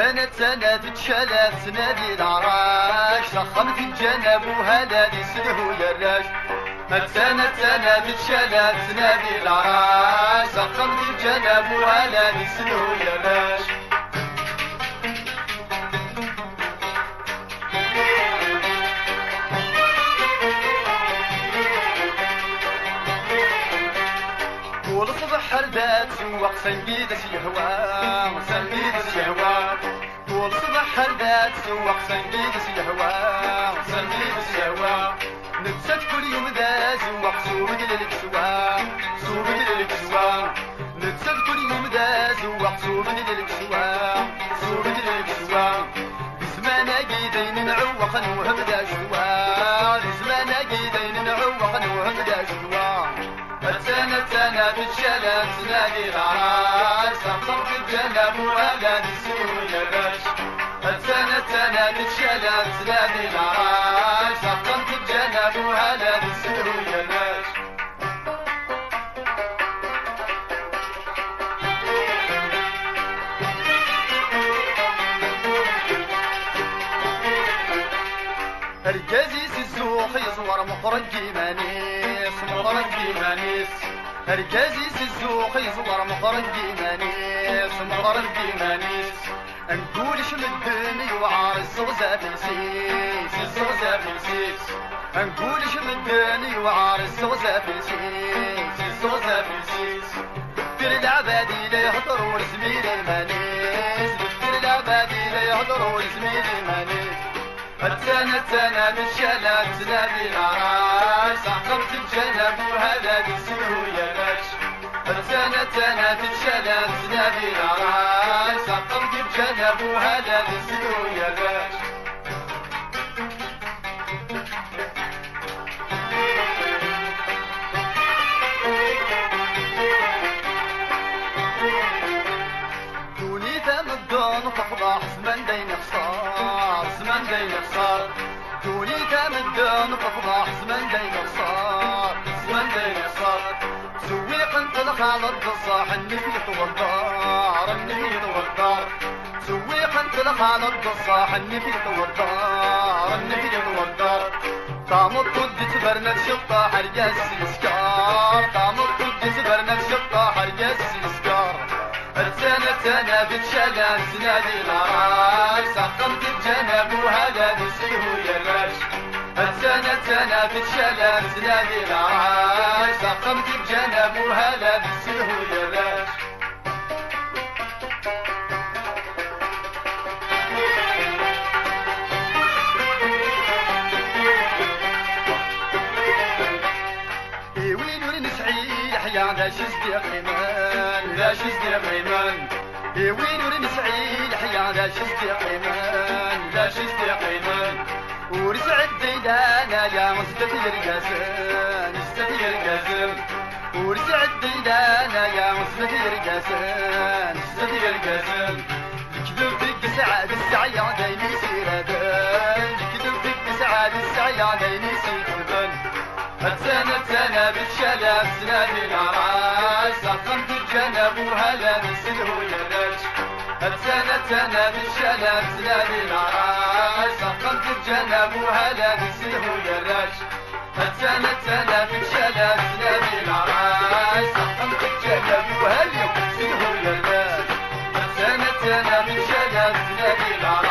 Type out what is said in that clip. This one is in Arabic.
سنة سنة تشلت سنادي العراش. سخمت الجنب وهذا سلهو يراش سنة سنة تشلت سنادي العراش. سخمت الجنب وهذا سلهو يراش حردات سواق سنقيد سيهوا سنقيد سيهوا طول صبح حردات سواق سنقيد سيهوا سنقيد سيهوا نتسد كل يوم ذا سواق سوق للكسوا سوق للكسوا نتسد كل يوم ذا سواق سوق للكسوا سوق للكسوا بزمان قيدين نعوق نوهم ذا شوا بزمان قيدين نعوق نوهم ذا شوا السنة سنة بالشلل سنادي العراس سقط الجنب ولا نسوي يبش السنة سنة بالشلل سنادي العراس سقط الجنب ولا نسوي يبش الجزيس السوق يصور مخرج جيمانيس مخرج جيمانيس الجزيس السوق يصور مخرج جيمانيس مخرج جيمانيس نقول شمدني وعار الزغزة في السيس الزغزة في السيس نقول شمدني وعار الزغزة في السيس الزغزة في السيس دير العبادي لا يهضروا لزميل المانيس دير العبادي لا يهضروا لزميل المانيس السنة سنة بالشلال سنادي العراش سحقمت الجنب وهذا بسمه يا باش السنة سنة بالشلال سنادي العراش سحقمت ذا مدون تفضح زمن دين خسار زمن دين خسار دوني ذا مدون تفضح زمن دين الصاح النبيط والدار النبيط والدار سويق انت الخالد الصاح النبيط والدار النبيط والدار طامر تدي تبرنا شطة حرجاس السكار طامر تدي تبرنا شطة حرجاس السكار السنة سنة بتشلل سنادي العراش سقمت الجنب وهذا بسيه يراش السنة سنة بتشلل سنادي العراش سقمت الجنب وهذا بسيه يراش وين لا شزدي قيمان لا شزدي قيمان وين وين سعيد حيا لا شزدي قيمان لا شزدي قيمان ورسعد ديدانا يا مصطفى الرقاسان مصطفى الرقاسان ورسعد ديدانا يا مصطفى الرقاسان مصطفى الرقاسان كذب فيك سعاد السعيا دايما يصير هذا كذب فيك سعاد السعيا دايما جاهل عراس أقمت الجنب وهلا نسله يدج أتسنة سنة بالشلم سلالي العراس أقمت الجنب وهلا نسله يدج أتسنة سنة بالشلم سلالي العراس أقمت الجنب وهلا نسله يدج أتسنة سنة بالشلم سلالي العراس